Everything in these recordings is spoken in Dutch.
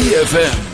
ZFM.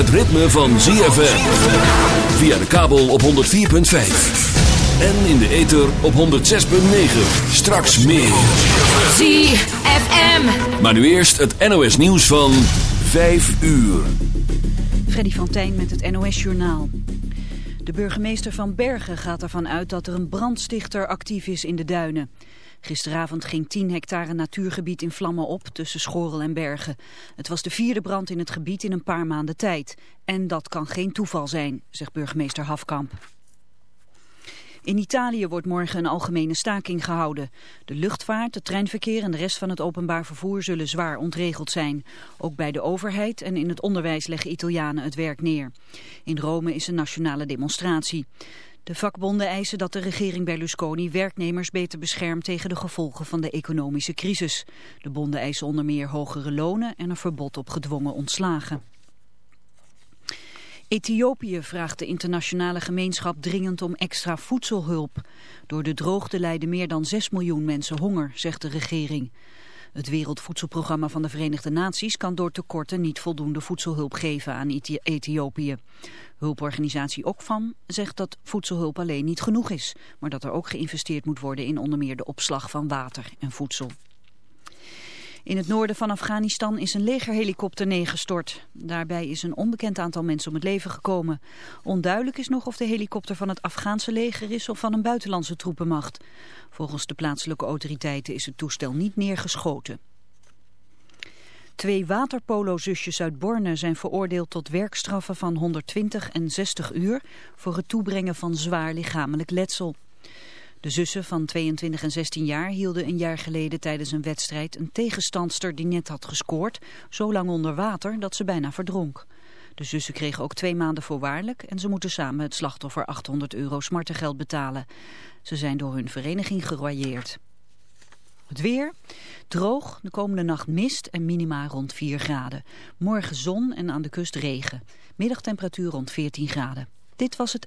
Het ritme van ZFM. Via de kabel op 104.5. En in de ether op 106.9. Straks meer. ZFM. Maar nu eerst het NOS nieuws van 5 uur. Freddy van Tijn met het NOS Journaal. De burgemeester van Bergen gaat ervan uit dat er een brandstichter actief is in de duinen. Gisteravond ging 10 hectare natuurgebied in vlammen op tussen Schorel en Bergen. Het was de vierde brand in het gebied in een paar maanden tijd. En dat kan geen toeval zijn, zegt burgemeester Hafkamp. In Italië wordt morgen een algemene staking gehouden. De luchtvaart, het treinverkeer en de rest van het openbaar vervoer zullen zwaar ontregeld zijn. Ook bij de overheid en in het onderwijs leggen Italianen het werk neer. In Rome is een nationale demonstratie. De vakbonden eisen dat de regering Berlusconi werknemers beter beschermt tegen de gevolgen van de economische crisis. De bonden eisen onder meer hogere lonen en een verbod op gedwongen ontslagen. Ethiopië vraagt de internationale gemeenschap dringend om extra voedselhulp. Door de droogte lijden meer dan 6 miljoen mensen honger, zegt de regering. Het Wereldvoedselprogramma van de Verenigde Naties kan door tekorten niet voldoende voedselhulp geven aan Ethi- Ethiopië. Hulporganisatie Oxfam zegt dat voedselhulp alleen niet genoeg is, maar dat er ook geïnvesteerd moet worden in onder meer de opslag van water en voedsel. In het noorden van Afghanistan is een legerhelikopter neergestort. Daarbij is een onbekend aantal mensen om het leven gekomen. Onduidelijk is nog of de helikopter van het Afghaanse leger is of van een buitenlandse troepenmacht. Volgens de plaatselijke autoriteiten is het toestel niet neergeschoten. Twee waterpolo-zusjes uit Borne zijn veroordeeld tot werkstraffen van 120 en 60 uur voor het toebrengen van zwaar lichamelijk letsel. De zussen van 22 en 16 jaar hielden een jaar geleden tijdens een wedstrijd een tegenstandster die net had gescoord, zo lang onder water dat ze bijna verdronk. De zussen kregen ook twee maanden voorwaardelijk en ze moeten samen het slachtoffer 800 euro smartengeld betalen. Ze zijn door hun vereniging geroyeerd. Het weer, droog, de komende nacht mist en minima rond 4 graden. Morgen zon en aan de kust regen. Middagtemperatuur rond 14 graden. Dit was het...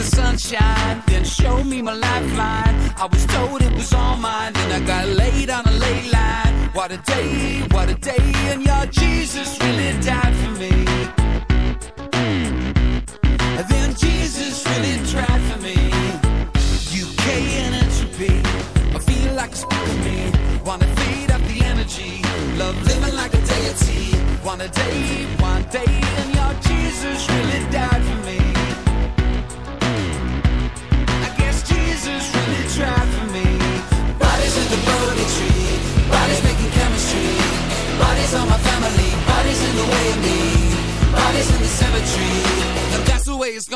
The sunshine, then showed me my lifeline. I was told it was all mine, then I got laid on a ley line. What a day, what a day, and your Jesus really died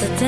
the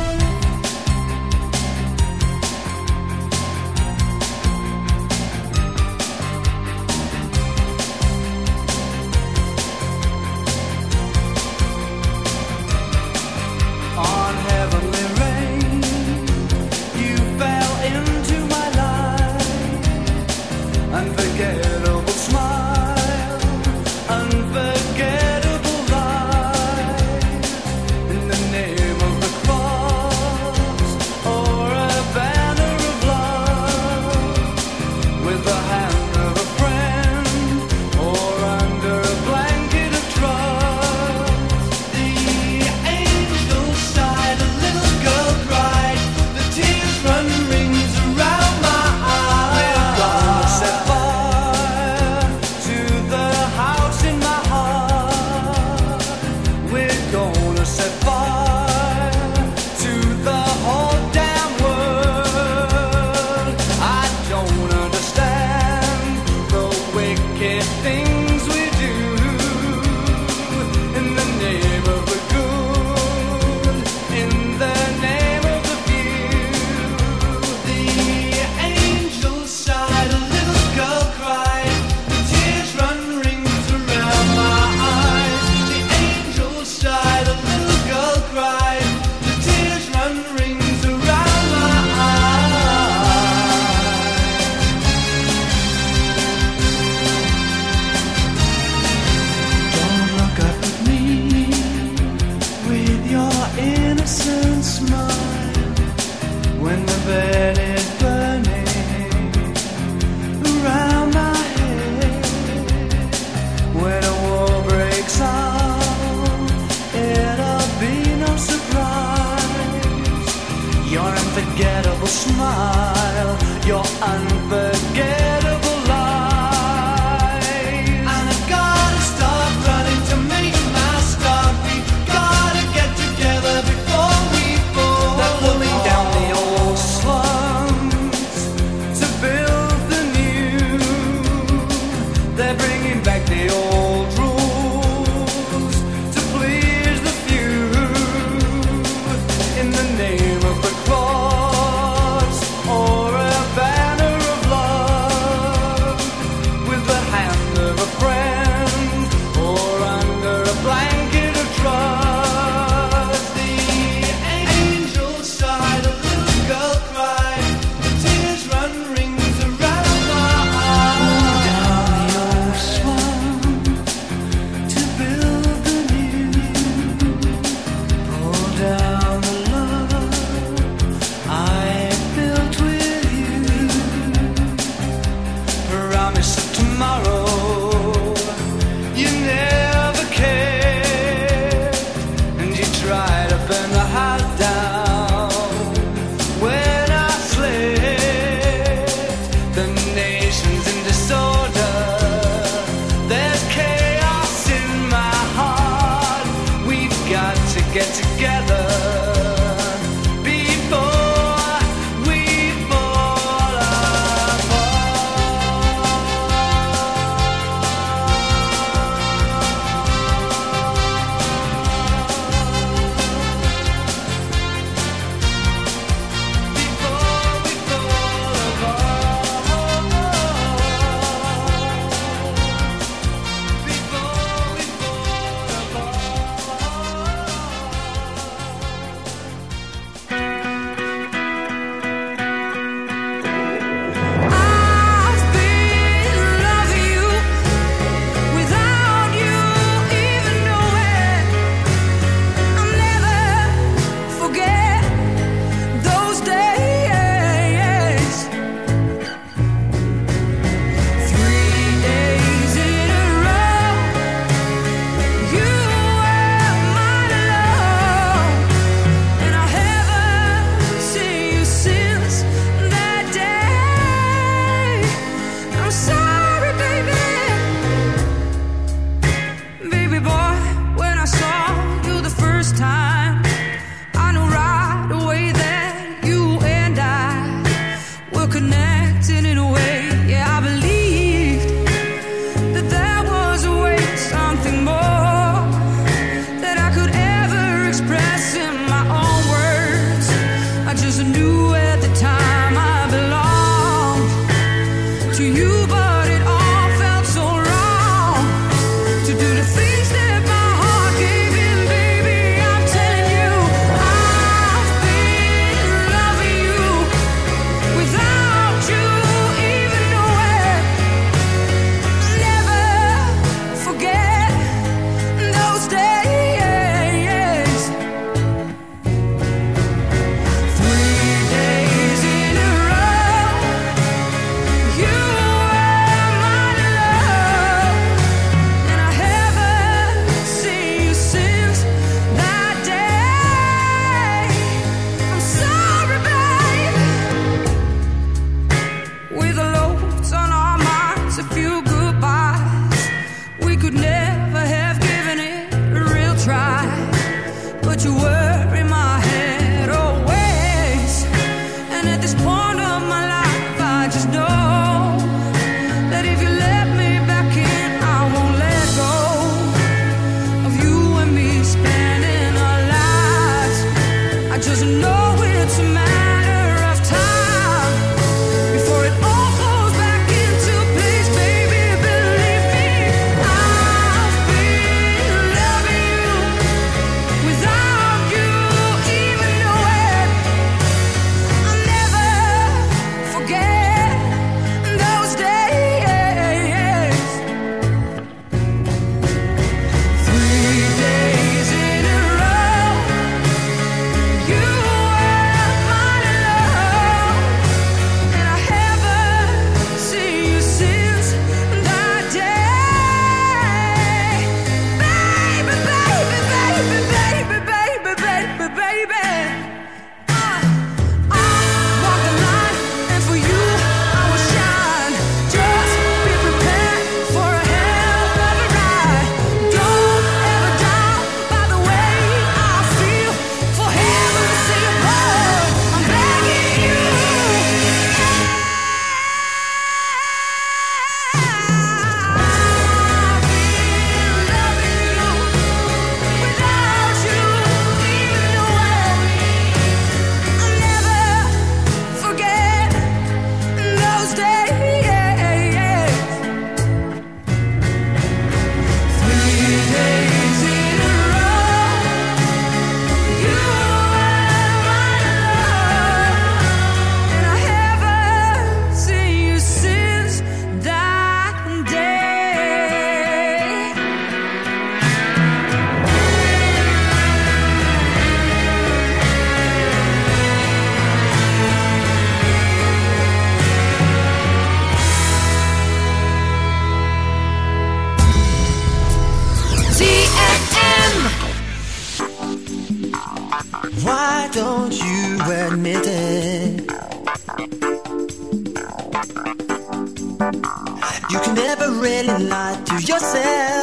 Really lie to yourself.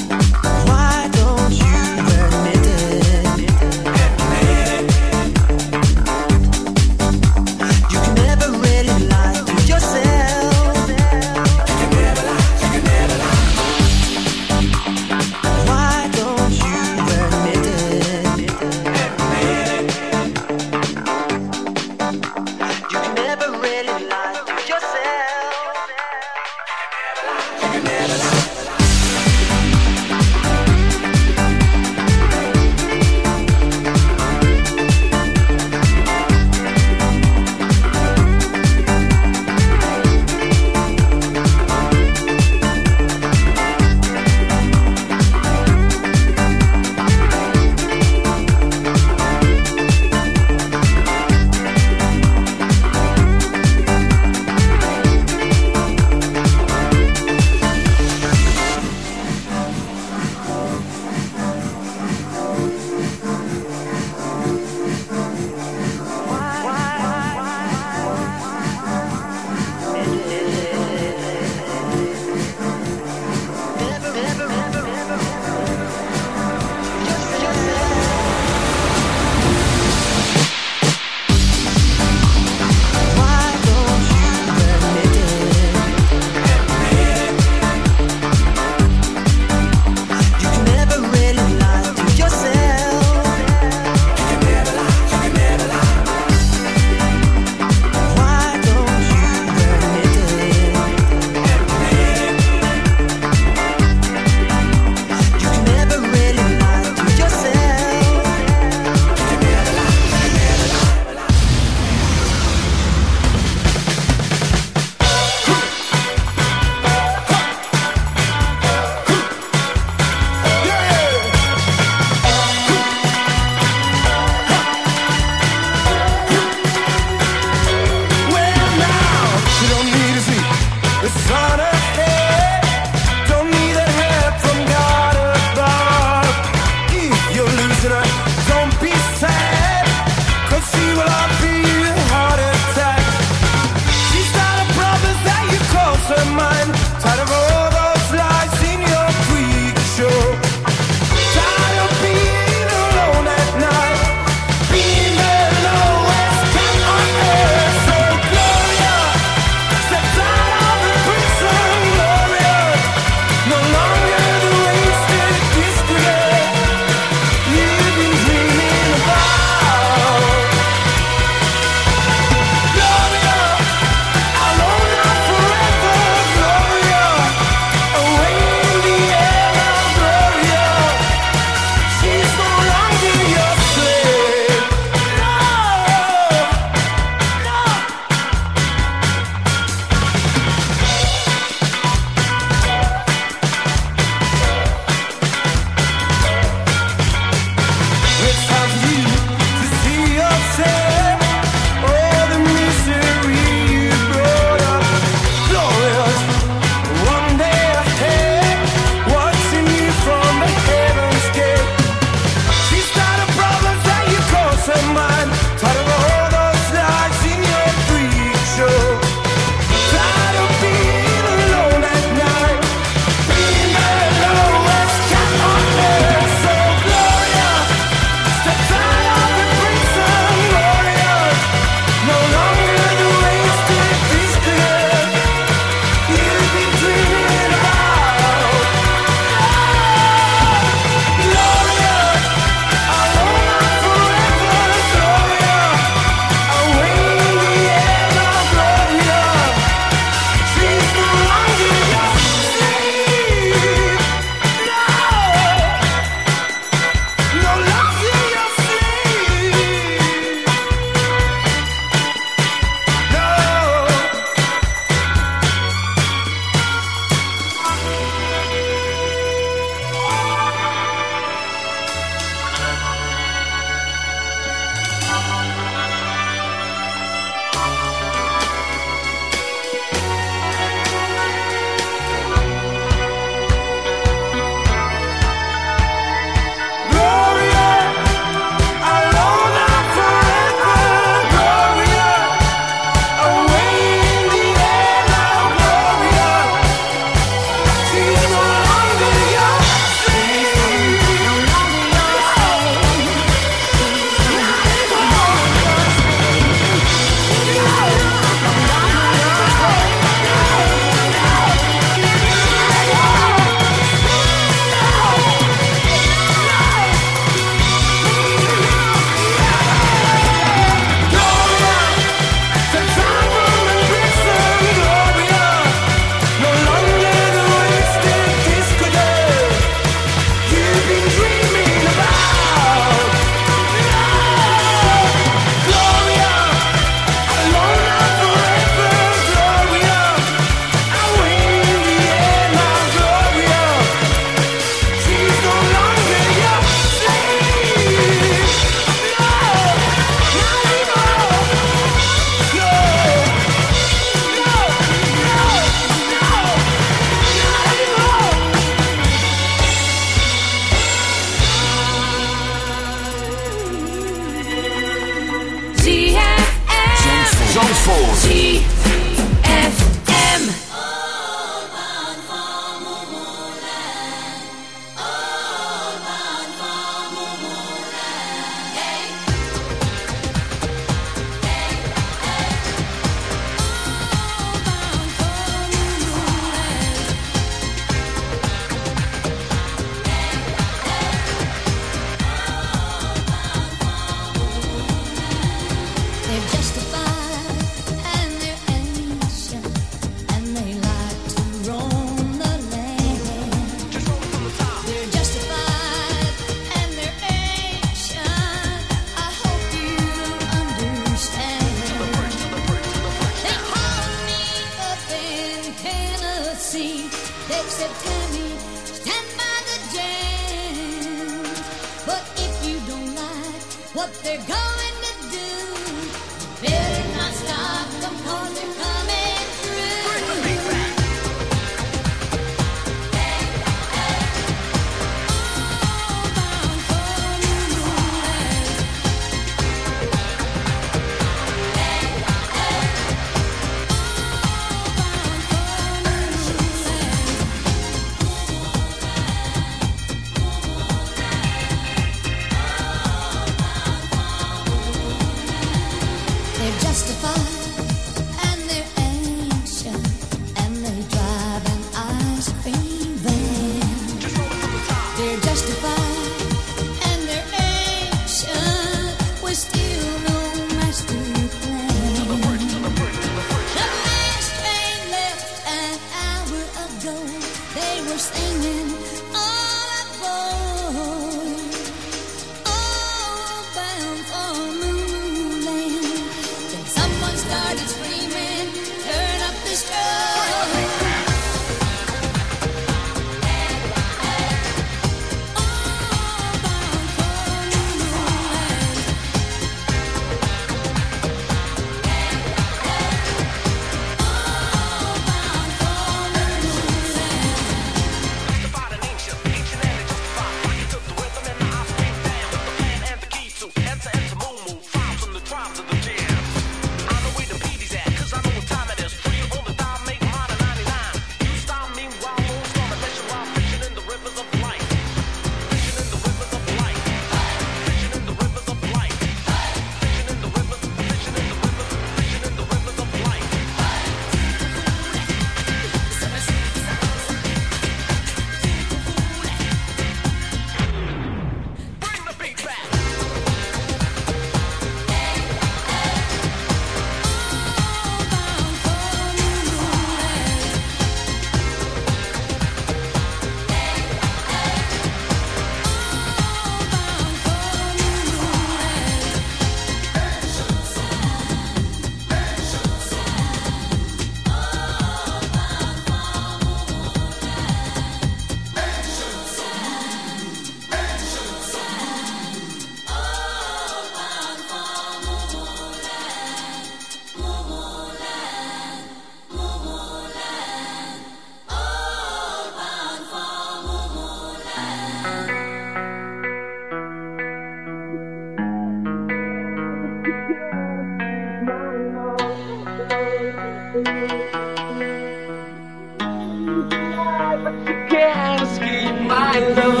I'm the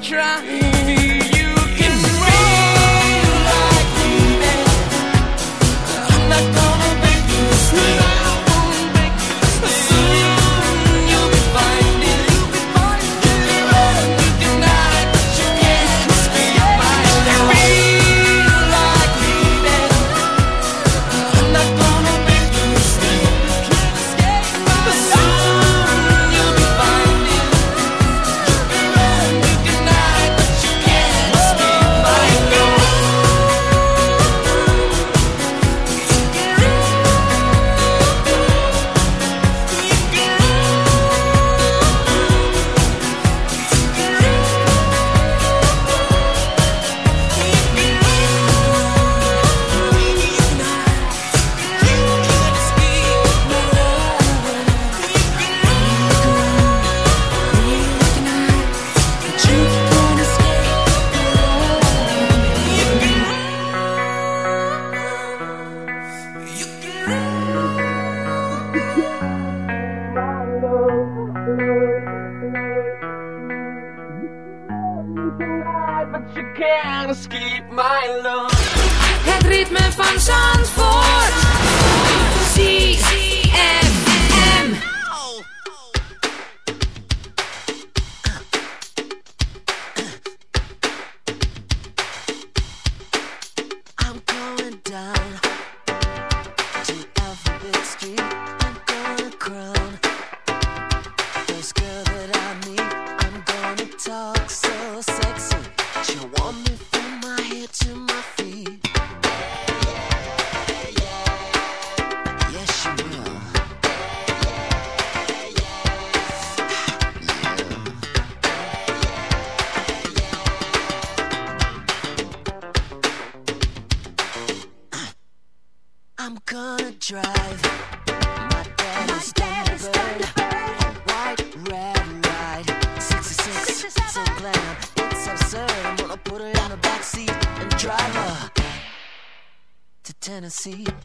Try. see.